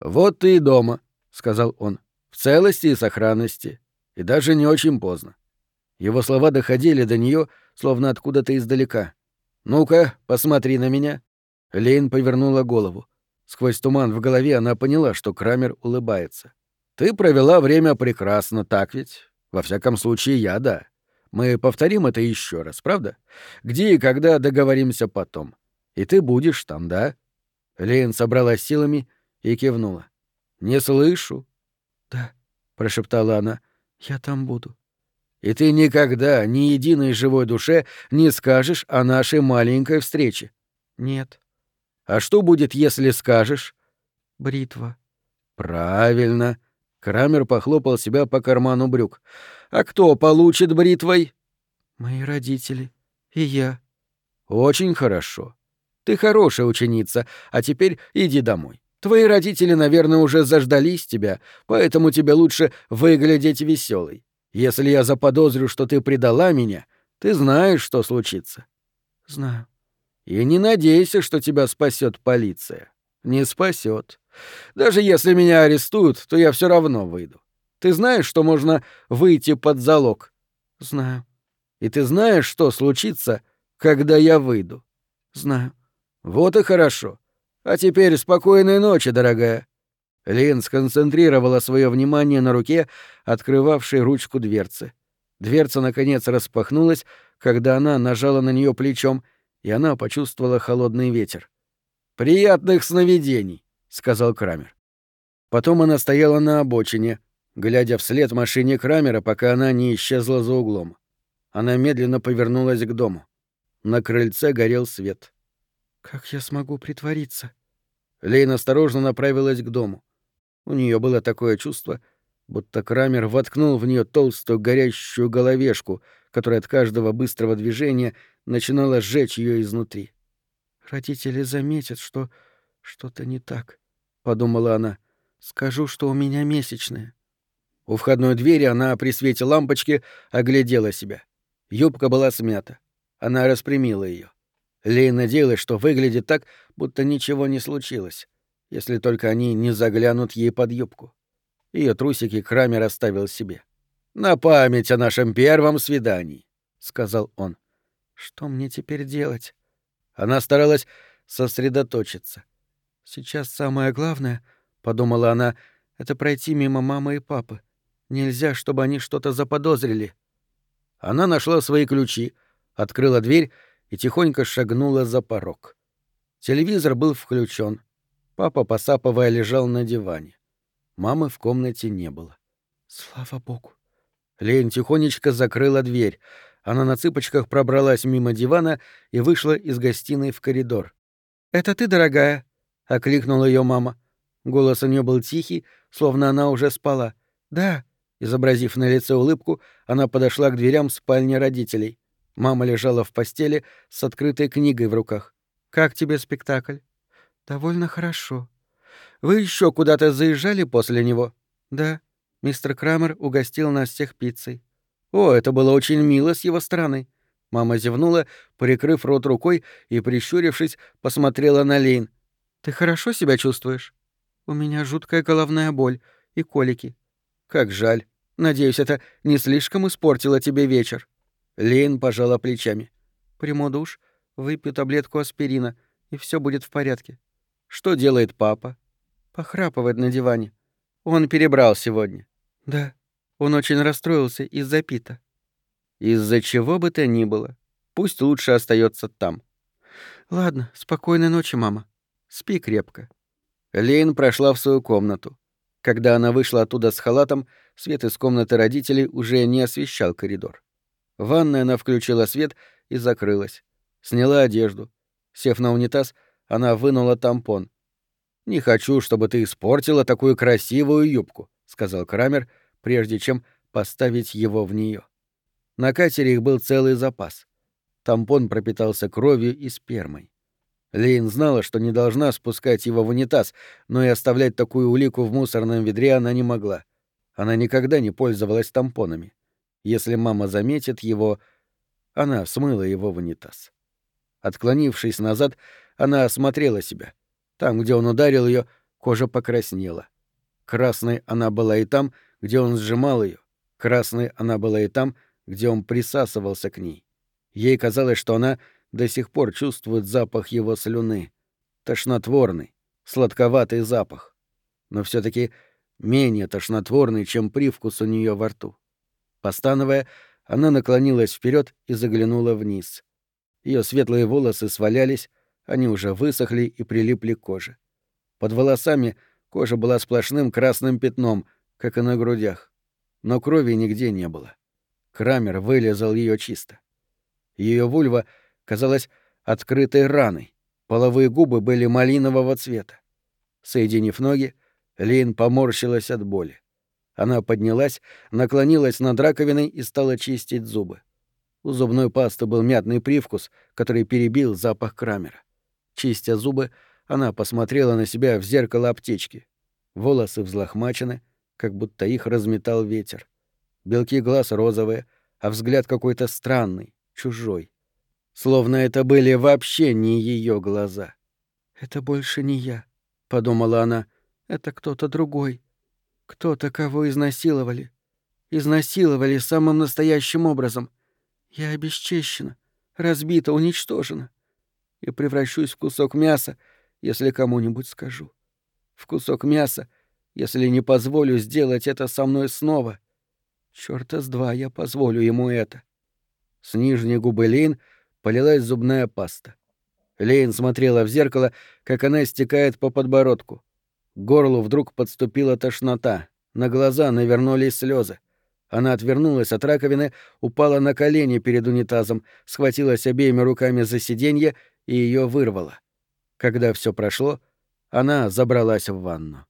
«Вот ты и дома», — сказал он, — «в целости и сохранности, и даже не очень поздно». Его слова доходили до нее, словно откуда-то издалека. «Ну-ка, посмотри на меня». Лейн повернула голову. Сквозь туман в голове она поняла, что Крамер улыбается. «Ты провела время прекрасно, так ведь? Во всяком случае, я — да. Мы повторим это еще раз, правда? Где и когда договоримся потом. И ты будешь там, да?» Лейн собралась силами и кивнула. «Не слышу». «Да», — прошептала она, — «я там буду». «И ты никогда ни единой живой душе не скажешь о нашей маленькой встрече?» «Нет». «А что будет, если скажешь?» «Бритва». «Правильно». Крамер похлопал себя по карману брюк. «А кто получит бритвой?» «Мои родители. И я». «Очень хорошо. Ты хорошая ученица, а теперь иди домой. Твои родители, наверное, уже заждались тебя, поэтому тебе лучше выглядеть веселой. Если я заподозрю, что ты предала меня, ты знаешь, что случится. Знаю. И не надейся, что тебя спасет полиция. Не спасет. Даже если меня арестуют, то я все равно выйду. Ты знаешь, что можно выйти под залог? Знаю. И ты знаешь, что случится, когда я выйду? Знаю. Вот и хорошо. А теперь спокойной ночи, дорогая. Лин сконцентрировала свое внимание на руке, открывавшей ручку дверцы. Дверца наконец распахнулась, когда она нажала на нее плечом, и она почувствовала холодный ветер. Приятных сновидений, сказал Крамер. Потом она стояла на обочине, глядя вслед машине Крамера, пока она не исчезла за углом. Она медленно повернулась к дому. На крыльце горел свет. Как я смогу притвориться? Лейн осторожно направилась к дому. У нее было такое чувство, будто Крамер воткнул в нее толстую горящую головешку, которая от каждого быстрого движения начинала сжечь ее изнутри. Родители заметят, что что-то не так, подумала она. Скажу, что у меня месячные. У входной двери она при свете лампочки оглядела себя. Юбка была смята. Она распрямила ее. Лей надеялась, что выглядит так, будто ничего не случилось, если только они не заглянут ей под юбку. Ее трусики Крамер оставил себе. «На память о нашем первом свидании», — сказал он. «Что мне теперь делать?» Она старалась сосредоточиться. «Сейчас самое главное, — подумала она, — это пройти мимо мамы и папы. Нельзя, чтобы они что-то заподозрили». Она нашла свои ключи, открыла дверь и тихонько шагнула за порог. Телевизор был включен. Папа, посапывая, лежал на диване. Мамы в комнате не было. «Слава богу!» Лейн тихонечко закрыла дверь. Она на цыпочках пробралась мимо дивана и вышла из гостиной в коридор. «Это ты, дорогая?» — окликнула ее мама. Голос у нее был тихий, словно она уже спала. «Да». Изобразив на лице улыбку, она подошла к дверям спальни родителей. Мама лежала в постели с открытой книгой в руках. «Как тебе спектакль?» «Довольно хорошо». «Вы еще куда-то заезжали после него?» «Да. Мистер Крамер угостил нас всех пиццей». «О, это было очень мило с его стороны». Мама зевнула, прикрыв рот рукой и, прищурившись, посмотрела на Лейн. «Ты хорошо себя чувствуешь?» «У меня жуткая головная боль и колики». «Как жаль. Надеюсь, это не слишком испортило тебе вечер». Лейн пожала плечами. «Приму душ, выпью таблетку аспирина, и все будет в порядке». «Что делает папа?» «Похрапывает на диване». «Он перебрал сегодня?» «Да. Он очень расстроился из-за Пита». «Из-за чего бы то ни было. Пусть лучше остается там». «Ладно, спокойной ночи, мама. Спи крепко». Лейн прошла в свою комнату. Когда она вышла оттуда с халатом, свет из комнаты родителей уже не освещал коридор. В ванной она включила свет и закрылась. Сняла одежду. Сев на унитаз, она вынула тампон. «Не хочу, чтобы ты испортила такую красивую юбку», — сказал Крамер, прежде чем поставить его в нее. На катере их был целый запас. Тампон пропитался кровью и спермой. Лейн знала, что не должна спускать его в унитаз, но и оставлять такую улику в мусорном ведре она не могла. Она никогда не пользовалась тампонами. Если мама заметит его, она смыла его в унитаз. Отклонившись назад, она осмотрела себя. Там, где он ударил ее, Кожа покраснела. Красной она была и там, где он сжимал ее. Красной она была и там, где он присасывался к ней. Ей казалось, что она до сих пор чувствует запах его слюны. Тошнотворный, сладковатый запах. Но все таки менее тошнотворный, чем привкус у нее во рту. Постановая, она наклонилась вперед и заглянула вниз. Ее светлые волосы свалялись, они уже высохли и прилипли к коже. Под волосами кожа была сплошным красным пятном, как и на грудях. Но крови нигде не было. Крамер вылезал ее чисто. Ее вульва казалась открытой раной. Половые губы были малинового цвета. Соединив ноги, Лин поморщилась от боли. Она поднялась, наклонилась над раковиной и стала чистить зубы. У зубной пасты был мятный привкус, который перебил запах Крамера. Чистя зубы, она посмотрела на себя в зеркало аптечки. Волосы взлохмачены, как будто их разметал ветер. Белки глаз розовые, а взгляд какой-то странный, чужой. Словно это были вообще не ее глаза. «Это больше не я», — подумала она. «Это кто-то другой. Кто-то, кого изнасиловали. Изнасиловали самым настоящим образом. Я обесчещена, разбита, уничтожена. И превращусь в кусок мяса, если кому-нибудь скажу. В кусок мяса, если не позволю сделать это со мной снова. Чёрта с два я позволю ему это. С нижней губы Лейн полилась зубная паста. Лейн смотрела в зеркало, как она стекает по подбородку. Горлу вдруг подступила тошнота, на глаза навернулись слезы. Она отвернулась от раковины, упала на колени перед унитазом, схватилась обеими руками за сиденье и ее вырвало. Когда все прошло, она забралась в ванну.